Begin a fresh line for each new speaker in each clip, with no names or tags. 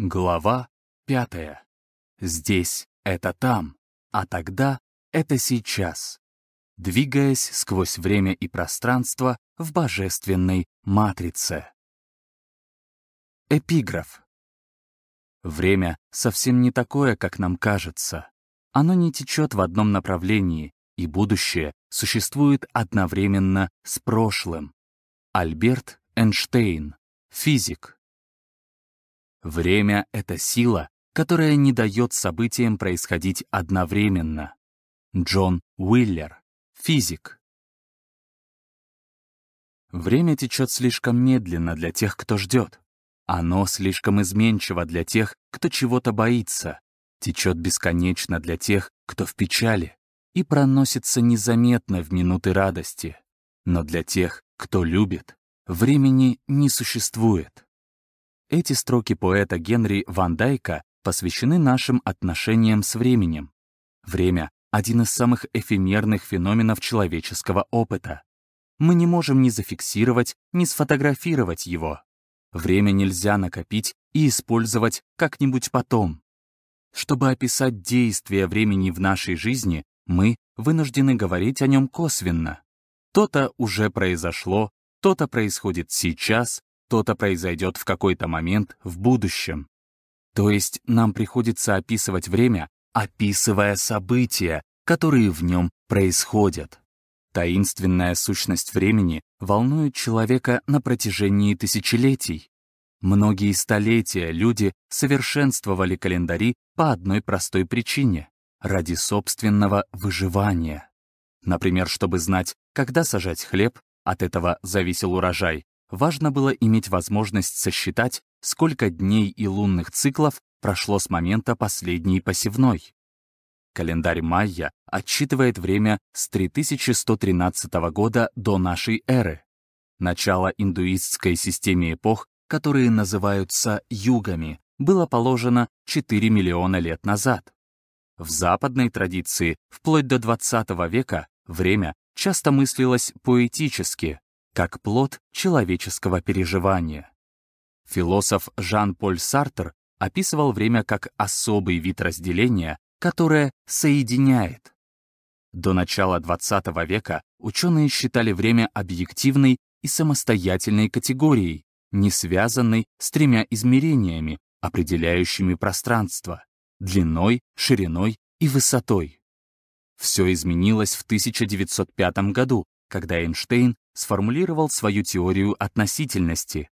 Глава пятая. Здесь — это там, а тогда — это сейчас. Двигаясь сквозь время и пространство в божественной матрице. Эпиграф. Время совсем не такое, как нам кажется. Оно не течет в одном направлении, и будущее существует одновременно с прошлым. Альберт Эйнштейн, физик. Время — это сила, которая не дает событиям происходить одновременно. Джон Уиллер, физик. Время течет слишком медленно для тех, кто ждет. Оно слишком изменчиво для тех, кто чего-то боится. Течет бесконечно для тех, кто в печали. И проносится незаметно в минуты радости. Но для тех, кто любит, времени не существует. Эти строки поэта Генри Ван Дайка посвящены нашим отношениям с временем. Время — один из самых эфемерных феноменов человеческого опыта. Мы не можем ни зафиксировать, ни сфотографировать его. Время нельзя накопить и использовать как-нибудь потом. Чтобы описать действие времени в нашей жизни, мы вынуждены говорить о нем косвенно. То-то уже произошло, то-то происходит сейчас, то-то произойдет в какой-то момент в будущем. То есть нам приходится описывать время, описывая события, которые в нем происходят. Таинственная сущность времени волнует человека на протяжении тысячелетий. Многие столетия люди совершенствовали календари по одной простой причине — ради собственного выживания. Например, чтобы знать, когда сажать хлеб, от этого зависел урожай, важно было иметь возможность сосчитать, сколько дней и лунных циклов прошло с момента последней посевной. Календарь майя отсчитывает время с 3113 года до нашей эры, начало индуистской системе эпох, которые называются югами, было положено 4 миллиона лет назад. В западной традиции вплоть до 20 века время часто мыслилось поэтически, как плод человеческого переживания. Философ Жан-Поль Сартер описывал время как особый вид разделения, которое соединяет. До начала XX века ученые считали время объективной и самостоятельной категорией, не связанной с тремя измерениями, определяющими пространство — длиной, шириной и высотой. Все изменилось в 1905 году, когда Эйнштейн сформулировал свою теорию относительности.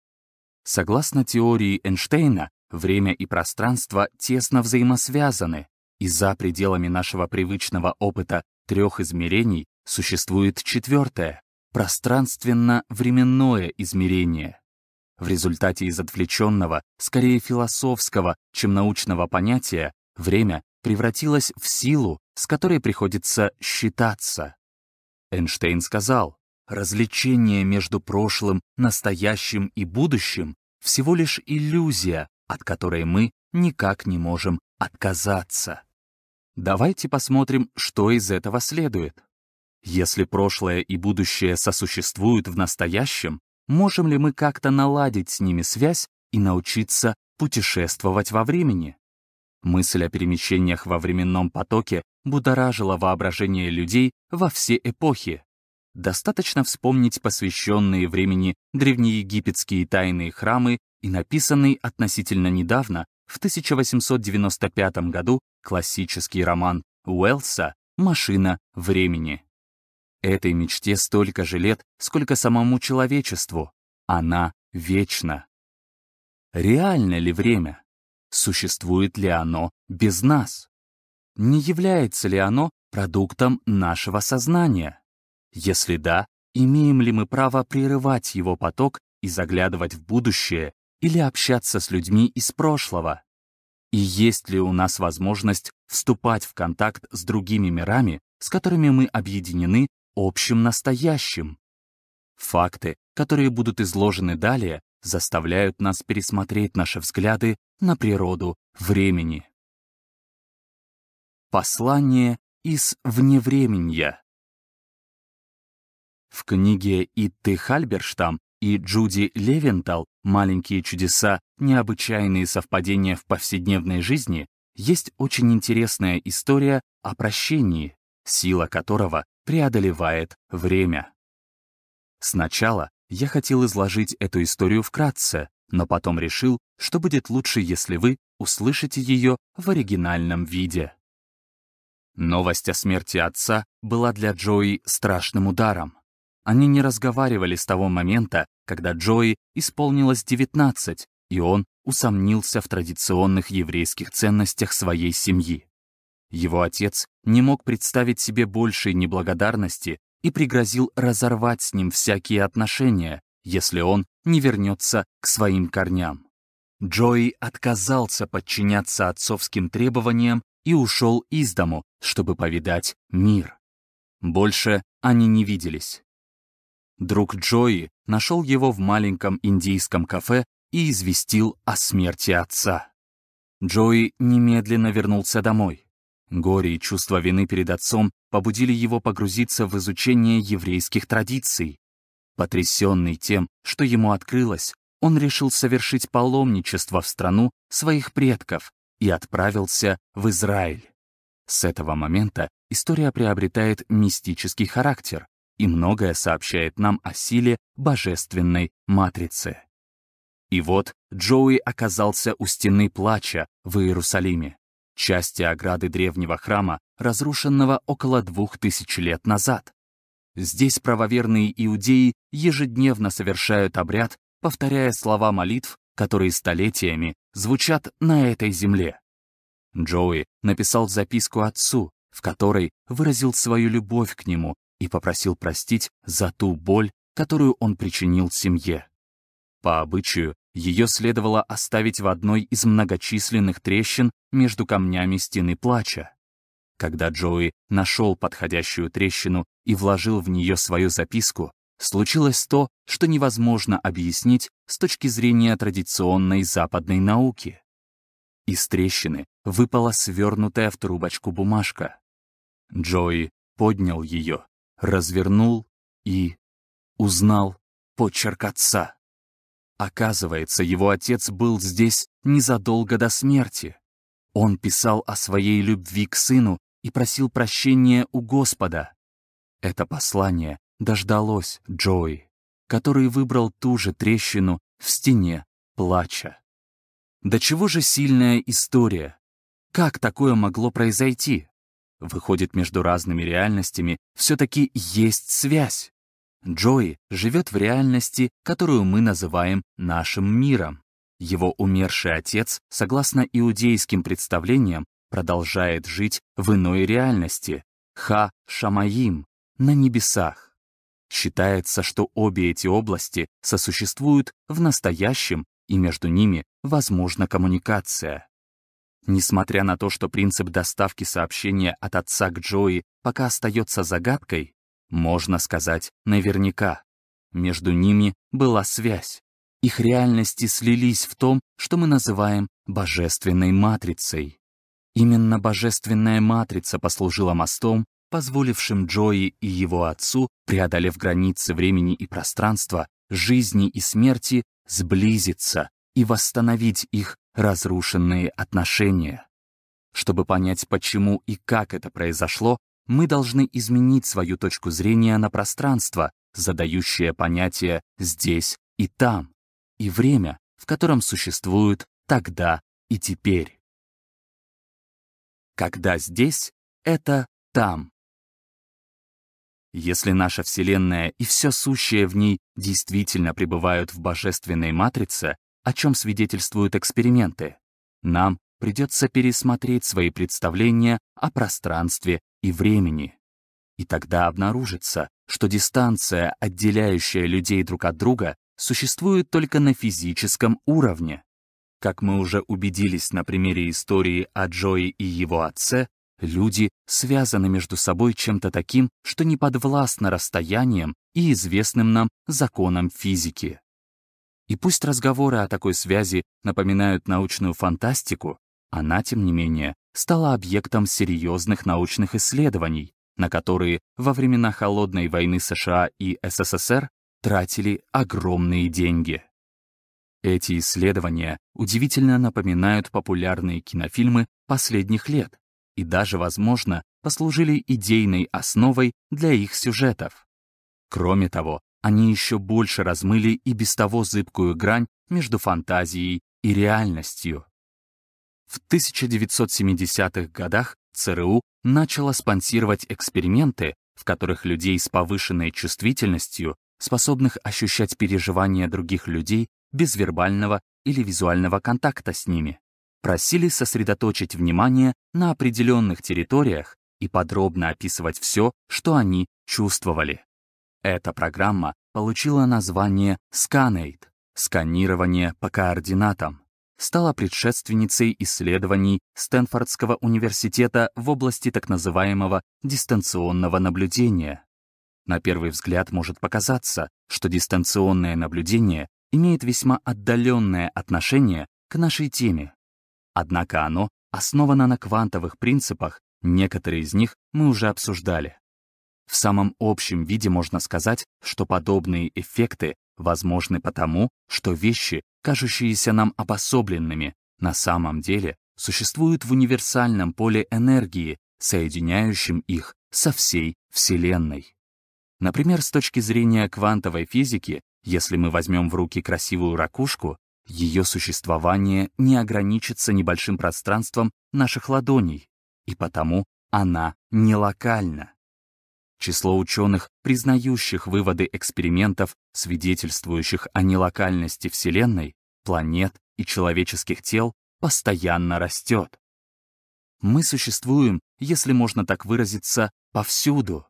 Согласно теории Эйнштейна, время и пространство тесно взаимосвязаны, и за пределами нашего привычного опыта трех измерений существует четвертое — пространственно-временное измерение. В результате из отвлеченного, скорее философского, чем научного понятия, время превратилось в силу, с которой приходится считаться. Эйнштейн сказал, развлечение между прошлым, настоящим и будущим всего лишь иллюзия, от которой мы никак не можем отказаться. Давайте посмотрим, что из этого следует. Если прошлое и будущее сосуществуют в настоящем, можем ли мы как-то наладить с ними связь и научиться путешествовать во времени? Мысль о перемещениях во временном потоке будоражила воображение людей во все эпохи. Достаточно вспомнить посвященные времени древнеегипетские тайные храмы и написанный относительно недавно, в 1895 году, классический роман Уэллса «Машина времени». Этой мечте столько же лет, сколько самому человечеству. Она вечна. Реально ли время? Существует ли оно без нас? Не является ли оно продуктом нашего сознания? Если да, имеем ли мы право прерывать его поток и заглядывать в будущее или общаться с людьми из прошлого? И есть ли у нас возможность вступать в контакт с другими мирами, с которыми мы объединены общим настоящим? Факты, которые будут изложены далее, заставляют нас пересмотреть наши взгляды на природу времени. Послание из вневременья. В книге Итты Хальберштам и Джуди Левентал маленькие чудеса, необычайные совпадения в повседневной жизни, есть очень интересная история о прощении, сила которого преодолевает время. Сначала я хотел изложить эту историю вкратце, но потом решил, что будет лучше, если вы услышите ее в оригинальном виде. Новость о смерти отца была для Джои страшным ударом. Они не разговаривали с того момента, когда Джои исполнилось 19, и он усомнился в традиционных еврейских ценностях своей семьи. Его отец не мог представить себе большей неблагодарности и пригрозил разорвать с ним всякие отношения, если он не вернется к своим корням. Джои отказался подчиняться отцовским требованиям и ушел из дому, чтобы повидать мир. Больше они не виделись. Друг Джои нашел его в маленьком индийском кафе и известил о смерти отца. Джои немедленно вернулся домой. Горе и чувство вины перед отцом побудили его погрузиться в изучение еврейских традиций. Потрясенный тем, что ему открылось, он решил совершить паломничество в страну своих предков и отправился в Израиль. С этого момента история приобретает мистический характер и многое сообщает нам о силе божественной матрицы. И вот Джоуи оказался у стены плача в Иерусалиме, части ограды древнего храма, разрушенного около двух тысяч лет назад. Здесь правоверные иудеи ежедневно совершают обряд, повторяя слова молитв, которые столетиями звучат на этой земле. Джоуи написал записку отцу, в которой выразил свою любовь к нему и попросил простить за ту боль, которую он причинил семье. По обычаю, ее следовало оставить в одной из многочисленных трещин между камнями стены плача. Когда Джоуи нашел подходящую трещину и вложил в нее свою записку, случилось то, что невозможно объяснить с точки зрения традиционной западной науки. Из трещины выпала свернутая в трубочку бумажка. Джои поднял ее, развернул и узнал почерк отца. Оказывается, его отец был здесь незадолго до смерти. Он писал о своей любви к сыну и просил прощения у Господа. Это послание дождалось Джои, который выбрал ту же трещину в стене плача. Да чего же сильная история? Как такое могло произойти? Выходит, между разными реальностями все-таки есть связь. Джои живет в реальности, которую мы называем нашим миром. Его умерший отец, согласно иудейским представлениям, продолжает жить в иной реальности — Ха-Шамаим, на небесах. Считается, что обе эти области сосуществуют в настоящем, и между ними возможна коммуникация. Несмотря на то, что принцип доставки сообщения от отца к Джои пока остается загадкой, можно сказать наверняка. Между ними была связь. Их реальности слились в том, что мы называем божественной матрицей. Именно божественная матрица послужила мостом, позволившим Джои и его отцу, преодолев границы времени и пространства, жизни и смерти, сблизиться и восстановить их разрушенные отношения. Чтобы понять, почему и как это произошло, мы должны изменить свою точку зрения на пространство, задающее понятие «здесь» и «там», и время, в котором существуют «тогда» и «теперь». Когда здесь — это там. Если наша Вселенная и все сущее в ней действительно пребывают в божественной матрице, о чем свидетельствуют эксперименты, нам придется пересмотреть свои представления о пространстве и времени. И тогда обнаружится, что дистанция, отделяющая людей друг от друга, существует только на физическом уровне. Как мы уже убедились на примере истории о Джои и его отце, люди связаны между собой чем-то таким, что не подвластно расстояниям и известным нам законам физики. И пусть разговоры о такой связи напоминают научную фантастику, она, тем не менее, стала объектом серьезных научных исследований, на которые во времена Холодной войны США и СССР тратили огромные деньги. Эти исследования удивительно напоминают популярные кинофильмы последних лет и даже, возможно, послужили идейной основой для их сюжетов. Кроме того, они еще больше размыли и без того зыбкую грань между фантазией и реальностью. В 1970-х годах ЦРУ начала спонсировать эксперименты, в которых людей с повышенной чувствительностью, способных ощущать переживания других людей без вербального или визуального контакта с ними, просили сосредоточить внимание на определенных территориях и подробно описывать все, что они чувствовали. Эта программа получила название Scanate — сканирование по координатам стала предшественницей исследований Стэнфордского университета в области так называемого дистанционного наблюдения. На первый взгляд может показаться, что дистанционное наблюдение имеет весьма отдаленное отношение к нашей теме. Однако оно основано на квантовых принципах, некоторые из них мы уже обсуждали. В самом общем виде можно сказать, что подобные эффекты возможны потому, что вещи кажущиеся нам обособленными, на самом деле существуют в универсальном поле энергии, соединяющем их со всей Вселенной. Например, с точки зрения квантовой физики, если мы возьмем в руки красивую ракушку, ее существование не ограничится небольшим пространством наших ладоней, и потому она не локальна. Число ученых, признающих выводы экспериментов, свидетельствующих о нелокальности Вселенной, планет и человеческих тел, постоянно растет. Мы существуем, если можно так выразиться, повсюду.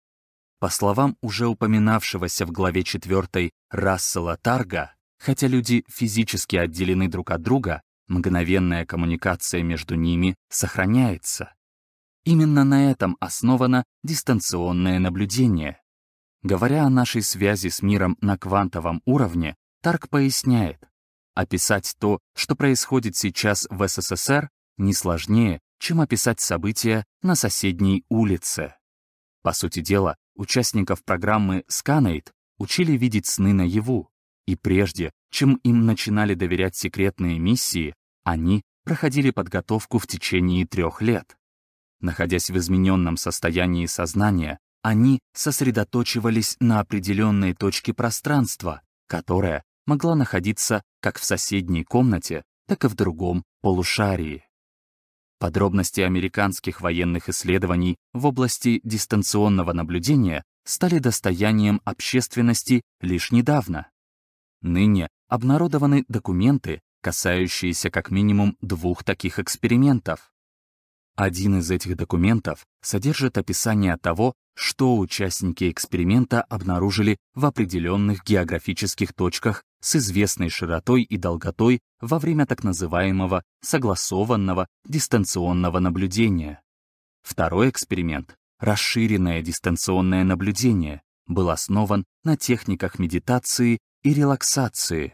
По словам уже упоминавшегося в главе 4 Рассела Тарга, хотя люди физически отделены друг от друга, мгновенная коммуникация между ними сохраняется. Именно на этом основано дистанционное наблюдение. Говоря о нашей связи с миром на квантовом уровне, Тарк поясняет, описать то, что происходит сейчас в СССР, не сложнее, чем описать события на соседней улице. По сути дела, участников программы Scanate учили видеть сны наяву, и прежде, чем им начинали доверять секретные миссии, они проходили подготовку в течение трех лет. Находясь в измененном состоянии сознания, они сосредоточивались на определенной точке пространства, которая могла находиться как в соседней комнате, так и в другом полушарии. Подробности американских военных исследований в области дистанционного наблюдения стали достоянием общественности лишь недавно. Ныне обнародованы документы, касающиеся как минимум двух таких экспериментов. Один из этих документов содержит описание того, что участники эксперимента обнаружили в определенных географических точках с известной широтой и долготой во время так называемого согласованного дистанционного наблюдения. Второй эксперимент, расширенное дистанционное наблюдение, был основан на техниках медитации и релаксации.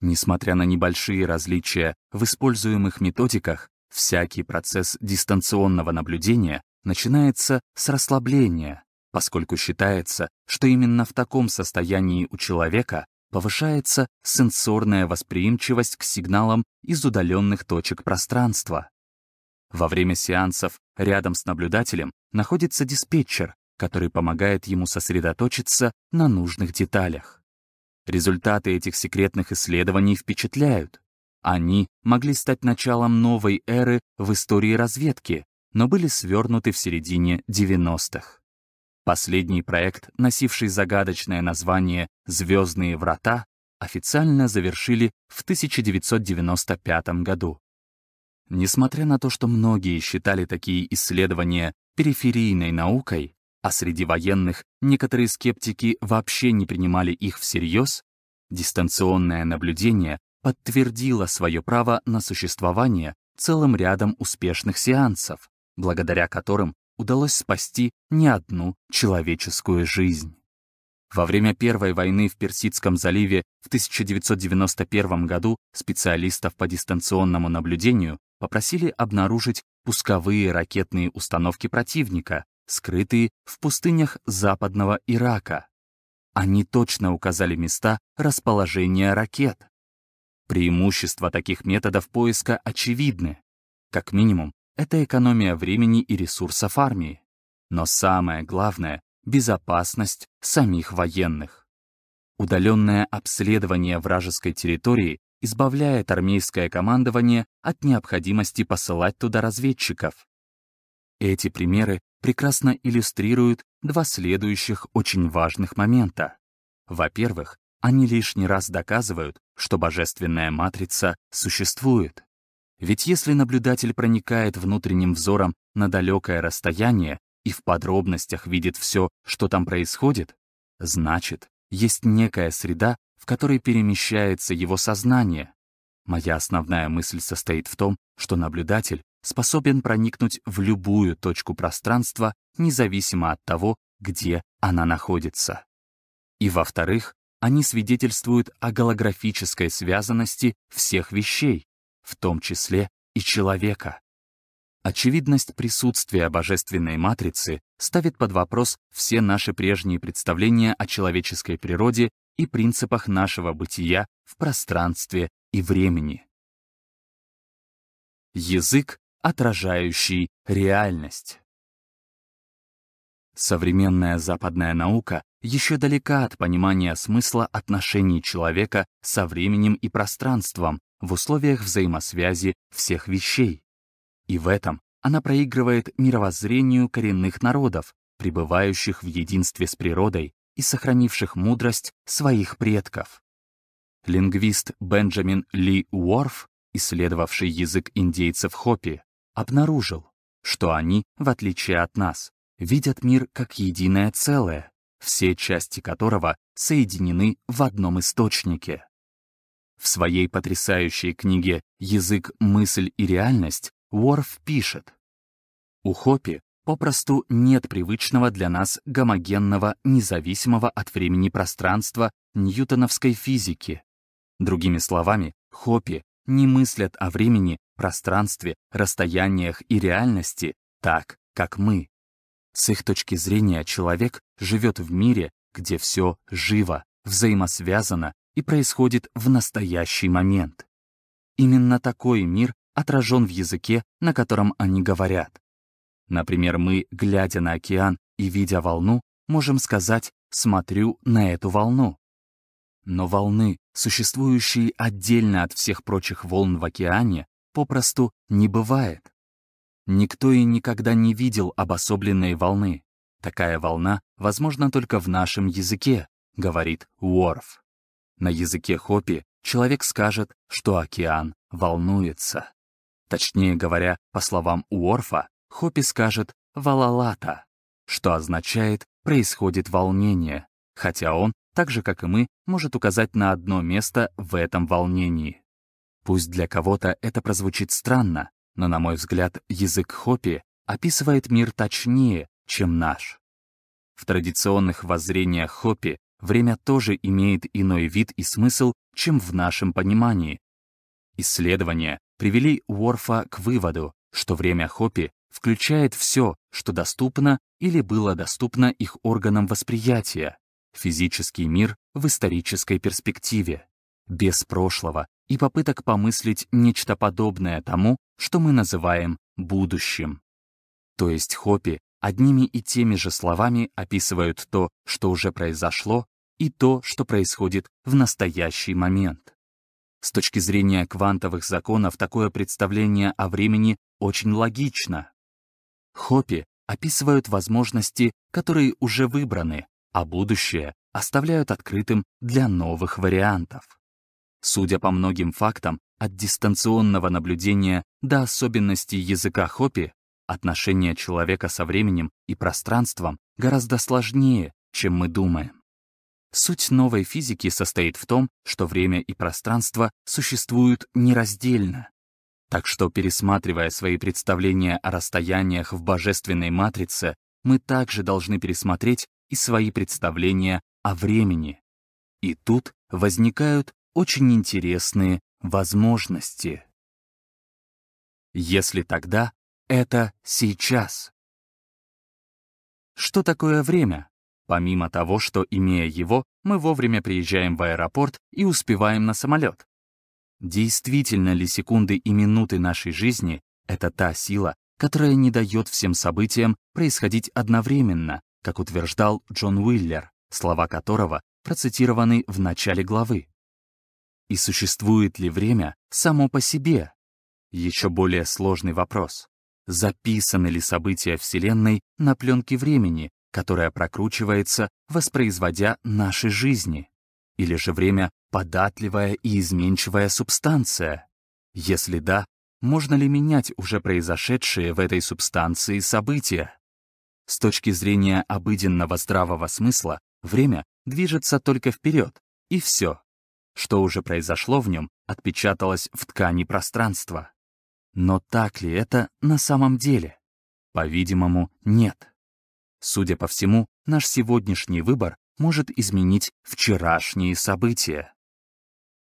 Несмотря на небольшие различия в используемых методиках, Всякий процесс дистанционного наблюдения начинается с расслабления, поскольку считается, что именно в таком состоянии у человека повышается сенсорная восприимчивость к сигналам из удаленных точек пространства. Во время сеансов рядом с наблюдателем находится диспетчер, который помогает ему сосредоточиться на нужных деталях. Результаты этих секретных исследований впечатляют. Они могли стать началом новой эры в истории разведки, но были свернуты в середине 90-х. Последний проект, носивший загадочное название «Звездные врата», официально завершили в 1995 году. Несмотря на то, что многие считали такие исследования периферийной наукой, а среди военных некоторые скептики вообще не принимали их всерьез, дистанционное наблюдение подтвердила свое право на существование целым рядом успешных сеансов, благодаря которым удалось спасти не одну человеческую жизнь. Во время Первой войны в Персидском заливе в 1991 году специалистов по дистанционному наблюдению попросили обнаружить пусковые ракетные установки противника, скрытые в пустынях западного Ирака. Они точно указали места расположения ракет, Преимущества таких методов поиска очевидны. Как минимум, это экономия времени и ресурсов армии. Но самое главное — безопасность самих военных. Удаленное обследование вражеской территории избавляет армейское командование от необходимости посылать туда разведчиков. Эти примеры прекрасно иллюстрируют два следующих очень важных момента. Во-первых, они лишний раз доказывают, что божественная матрица существует. Ведь если наблюдатель проникает внутренним взором на далекое расстояние и в подробностях видит все, что там происходит, значит, есть некая среда, в которой перемещается его сознание. Моя основная мысль состоит в том, что наблюдатель способен проникнуть в любую точку пространства, независимо от того, где она находится. И во-вторых, они свидетельствуют о голографической связанности всех вещей, в том числе и человека. Очевидность присутствия божественной матрицы ставит под вопрос все наши прежние представления о человеческой природе и принципах нашего бытия в пространстве и времени. Язык, отражающий реальность. Современная западная наука еще далека от понимания смысла отношений человека со временем и пространством в условиях взаимосвязи всех вещей. И в этом она проигрывает мировоззрению коренных народов, пребывающих в единстве с природой и сохранивших мудрость своих предков. Лингвист Бенджамин Ли Уорф, исследовавший язык индейцев Хопи, обнаружил, что они, в отличие от нас, видят мир как единое целое, все части которого соединены в одном источнике. В своей потрясающей книге «Язык, мысль и реальность» Уорф пишет, «У Хопи попросту нет привычного для нас гомогенного, независимого от времени пространства ньютоновской физики. Другими словами, Хопи не мыслят о времени, пространстве, расстояниях и реальности так, как мы. С их точки зрения человек живет в мире, где все живо, взаимосвязано и происходит в настоящий момент. Именно такой мир отражен в языке, на котором они говорят. Например, мы, глядя на океан и видя волну, можем сказать «смотрю на эту волну». Но волны, существующие отдельно от всех прочих волн в океане, попросту не бывает. Никто и никогда не видел обособленной волны. Такая волна возможна только в нашем языке, говорит Уорф. На языке Хопи человек скажет, что океан волнуется. Точнее говоря, по словам Уорфа, Хопи скажет «валалата», что означает «происходит волнение», хотя он, так же как и мы, может указать на одно место в этом волнении. Пусть для кого-то это прозвучит странно, но, на мой взгляд, язык Хопи описывает мир точнее, чем наш. В традиционных воззрениях Хопи время тоже имеет иной вид и смысл, чем в нашем понимании. Исследования привели Уорфа к выводу, что время Хопи включает все, что доступно или было доступно их органам восприятия, физический мир в исторической перспективе, без прошлого и попыток помыслить нечто подобное тому, что мы называем будущим. То есть Хопи одними и теми же словами описывают то, что уже произошло, и то, что происходит в настоящий момент. С точки зрения квантовых законов такое представление о времени очень логично. Хопи описывают возможности, которые уже выбраны, а будущее оставляют открытым для новых вариантов. Судя по многим фактам, от дистанционного наблюдения до особенностей языка Хопи, отношение человека со временем и пространством гораздо сложнее, чем мы думаем. Суть новой физики состоит в том, что время и пространство существуют нераздельно. Так что, пересматривая свои представления о расстояниях в божественной матрице, мы также должны пересмотреть и свои представления о времени. И тут возникают очень интересные возможности. Если тогда, это сейчас. Что такое время? Помимо того, что, имея его, мы вовремя приезжаем в аэропорт и успеваем на самолет. Действительно ли секунды и минуты нашей жизни — это та сила, которая не дает всем событиям происходить одновременно, как утверждал Джон Уиллер, слова которого процитированы в начале главы? И существует ли время само по себе? Еще более сложный вопрос. Записаны ли события Вселенной на пленке времени, которая прокручивается, воспроизводя наши жизни? Или же время — податливая и изменчивая субстанция? Если да, можно ли менять уже произошедшие в этой субстанции события? С точки зрения обыденного здравого смысла, время движется только вперед, и все. Что уже произошло в нем, отпечаталось в ткани пространства. Но так ли это на самом деле? По-видимому, нет. Судя по всему, наш сегодняшний выбор может изменить вчерашние события.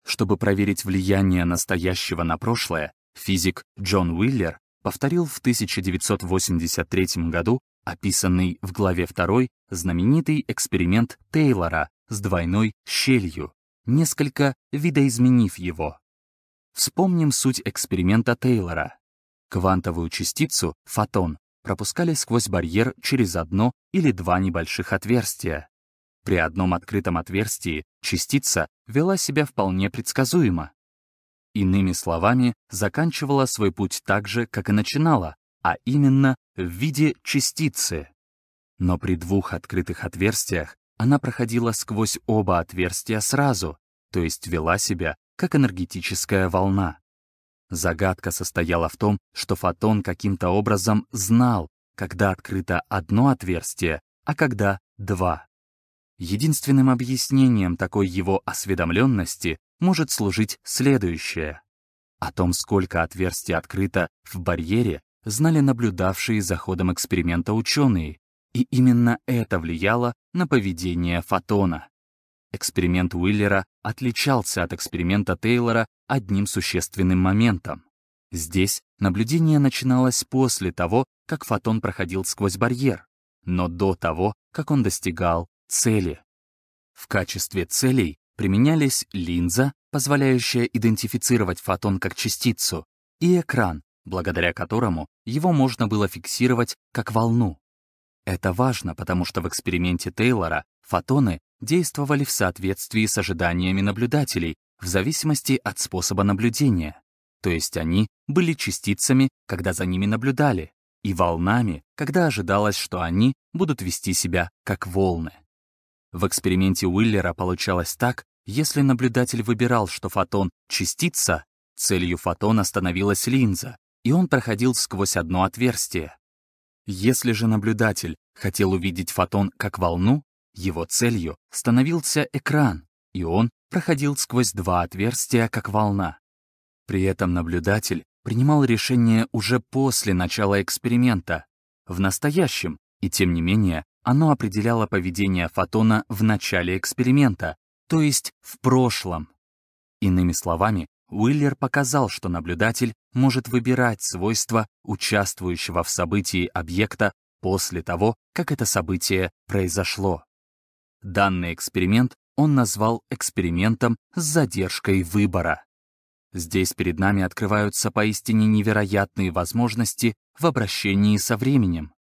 Чтобы проверить влияние настоящего на прошлое, физик Джон Уиллер повторил в 1983 году описанный в главе 2 знаменитый эксперимент Тейлора с двойной щелью, несколько видоизменив его. Вспомним суть эксперимента Тейлора. Квантовую частицу, фотон, пропускали сквозь барьер через одно или два небольших отверстия. При одном открытом отверстии частица вела себя вполне предсказуемо. Иными словами, заканчивала свой путь так же, как и начинала, а именно в виде частицы. Но при двух открытых отверстиях она проходила сквозь оба отверстия сразу, то есть вела себя как энергетическая волна. Загадка состояла в том, что фотон каким-то образом знал, когда открыто одно отверстие, а когда два. Единственным объяснением такой его осведомленности может служить следующее. О том, сколько отверстий открыто в барьере, знали наблюдавшие за ходом эксперимента ученые, и именно это влияло на поведение фотона. Эксперимент Уиллера отличался от эксперимента Тейлора одним существенным моментом. Здесь наблюдение начиналось после того, как фотон проходил сквозь барьер, но до того, как он достигал цели. В качестве целей применялись линза, позволяющая идентифицировать фотон как частицу, и экран, благодаря которому его можно было фиксировать как волну. Это важно, потому что в эксперименте Тейлора фотоны действовали в соответствии с ожиданиями наблюдателей в зависимости от способа наблюдения. То есть они были частицами, когда за ними наблюдали, и волнами, когда ожидалось, что они будут вести себя как волны. В эксперименте Уиллера получалось так, если наблюдатель выбирал, что фотон — частица, целью фотона становилась линза, и он проходил сквозь одно отверстие. Если же наблюдатель хотел увидеть фотон как волну, его целью становился экран, и он проходил сквозь два отверстия, как волна. При этом наблюдатель принимал решение уже после начала эксперимента, в настоящем, и тем не менее оно определяло поведение фотона в начале эксперимента, то есть в прошлом. Иными словами, Уиллер показал, что наблюдатель может выбирать свойства участвующего в событии объекта после того, как это событие произошло. Данный эксперимент он назвал экспериментом с задержкой выбора. Здесь перед нами открываются поистине невероятные возможности в обращении со временем.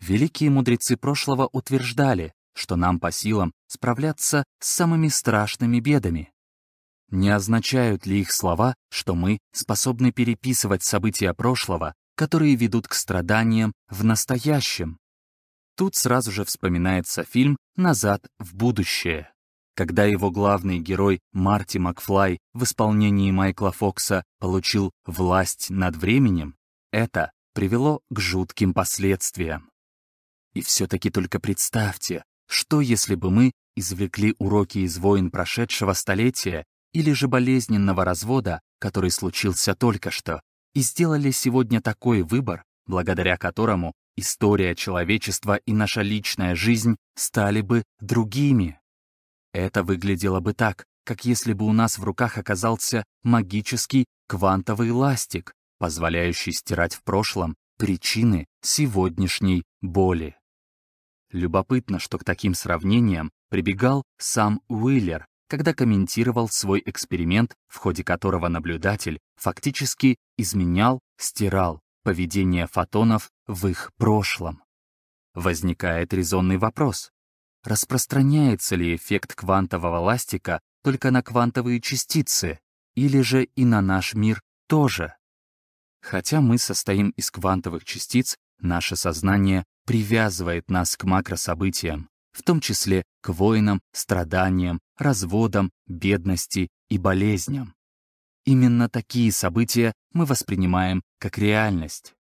Великие мудрецы прошлого утверждали, что нам по силам справляться с самыми страшными бедами. Не означают ли их слова, что мы способны переписывать события прошлого, которые ведут к страданиям в настоящем? Тут сразу же вспоминается фильм «Назад в будущее». Когда его главный герой Марти Макфлай в исполнении Майкла Фокса получил власть над временем, это привело к жутким последствиям. И все-таки только представьте, что если бы мы извлекли уроки из войн прошедшего столетия или же болезненного развода, который случился только что, и сделали сегодня такой выбор, благодаря которому история человечества и наша личная жизнь стали бы другими. Это выглядело бы так, как если бы у нас в руках оказался магический квантовый ластик, позволяющий стирать в прошлом причины сегодняшней боли. Любопытно, что к таким сравнениям прибегал сам Уиллер, когда комментировал свой эксперимент, в ходе которого наблюдатель фактически изменял, стирал поведение фотонов в их прошлом. Возникает резонный вопрос. Распространяется ли эффект квантового ластика только на квантовые частицы, или же и на наш мир тоже? Хотя мы состоим из квантовых частиц, наше сознание привязывает нас к макрособытиям, в том числе к войнам, страданиям, разводам, бедности и болезням. Именно такие события мы воспринимаем как реальность.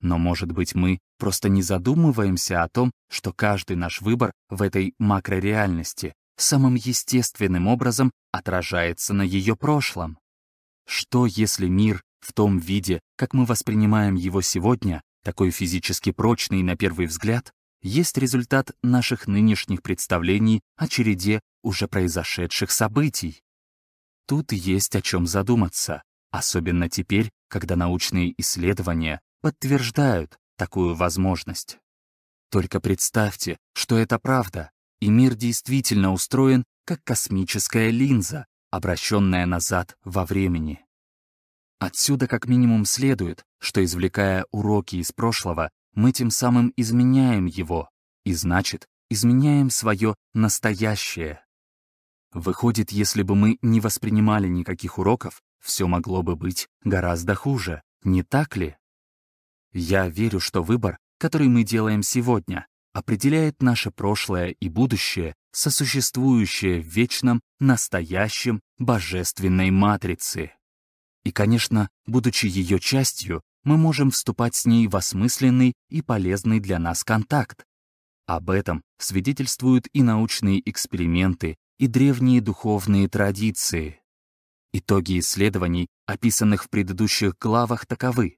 Но, может быть, мы просто не задумываемся о том, что каждый наш выбор в этой макрореальности самым естественным образом отражается на ее прошлом. Что, если мир в том виде, как мы воспринимаем его сегодня, такой физически прочный на первый взгляд, есть результат наших нынешних представлений о череде уже произошедших событий. Тут есть о чем задуматься, особенно теперь, когда научные исследования подтверждают такую возможность. Только представьте, что это правда, и мир действительно устроен как космическая линза, обращенная назад во времени. Отсюда как минимум следует, что извлекая уроки из прошлого, мы тем самым изменяем его, и значит, изменяем свое настоящее. Выходит, если бы мы не воспринимали никаких уроков, все могло бы быть гораздо хуже, не так ли? Я верю, что выбор, который мы делаем сегодня, определяет наше прошлое и будущее, сосуществующее в вечном, настоящем, божественной матрице. И, конечно, будучи ее частью, мы можем вступать с ней в осмысленный и полезный для нас контакт. Об этом свидетельствуют и научные эксперименты, и древние духовные традиции. Итоги исследований, описанных в предыдущих главах, таковы.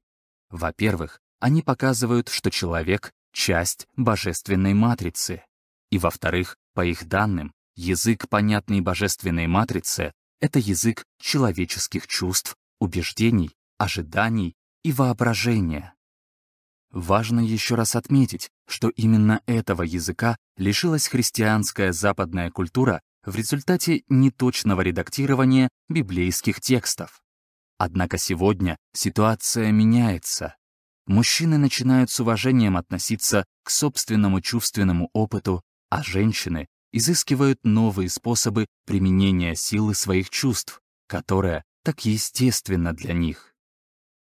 Во-первых, они показывают, что человек — часть божественной матрицы. И во-вторых, по их данным, язык, понятный божественной матрице, это язык человеческих чувств убеждений, ожиданий и воображения. Важно еще раз отметить, что именно этого языка лишилась христианская западная культура в результате неточного редактирования библейских текстов. Однако сегодня ситуация меняется. Мужчины начинают с уважением относиться к собственному чувственному опыту, а женщины изыскивают новые способы применения силы своих чувств, которая так естественно для них.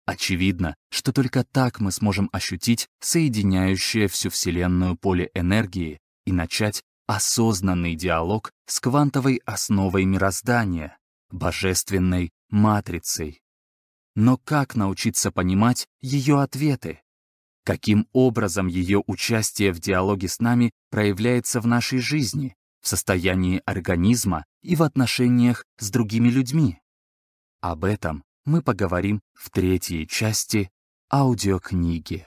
Очевидно, что только так мы сможем ощутить соединяющее всю Вселенную поле энергии и начать осознанный диалог с квантовой основой мироздания, божественной матрицей. Но как научиться понимать ее ответы? Каким образом ее участие в диалоге с нами проявляется в нашей жизни, в состоянии организма и в отношениях с другими людьми? Об этом мы поговорим в третьей части аудиокниги.